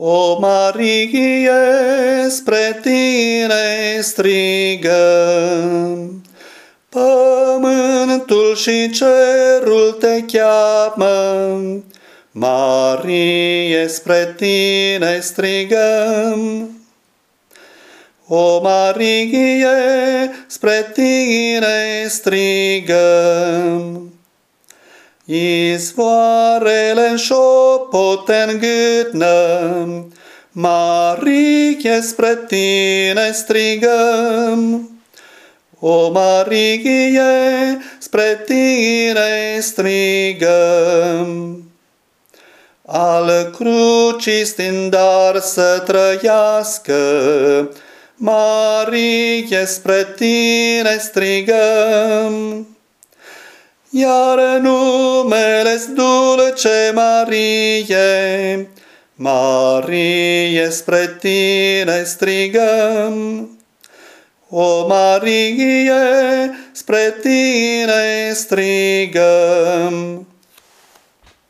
O Marie, spre tine strigăm, Pământul și cerul te cheamă, Marie, spre tine strigăm. O Marie, spre tine strigăm. Izvoarele în șopot îngâtnăm, Marie, spre tine strigăm. O Marie, spre tine strigăm. Al crucii stindar să trăiască, Marie, spre tine strigăm. Iar numele dulce Marie, Marie, spre tine strigăm. O Marie, spre tine strigăm.